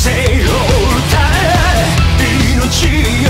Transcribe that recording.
生を歌え。命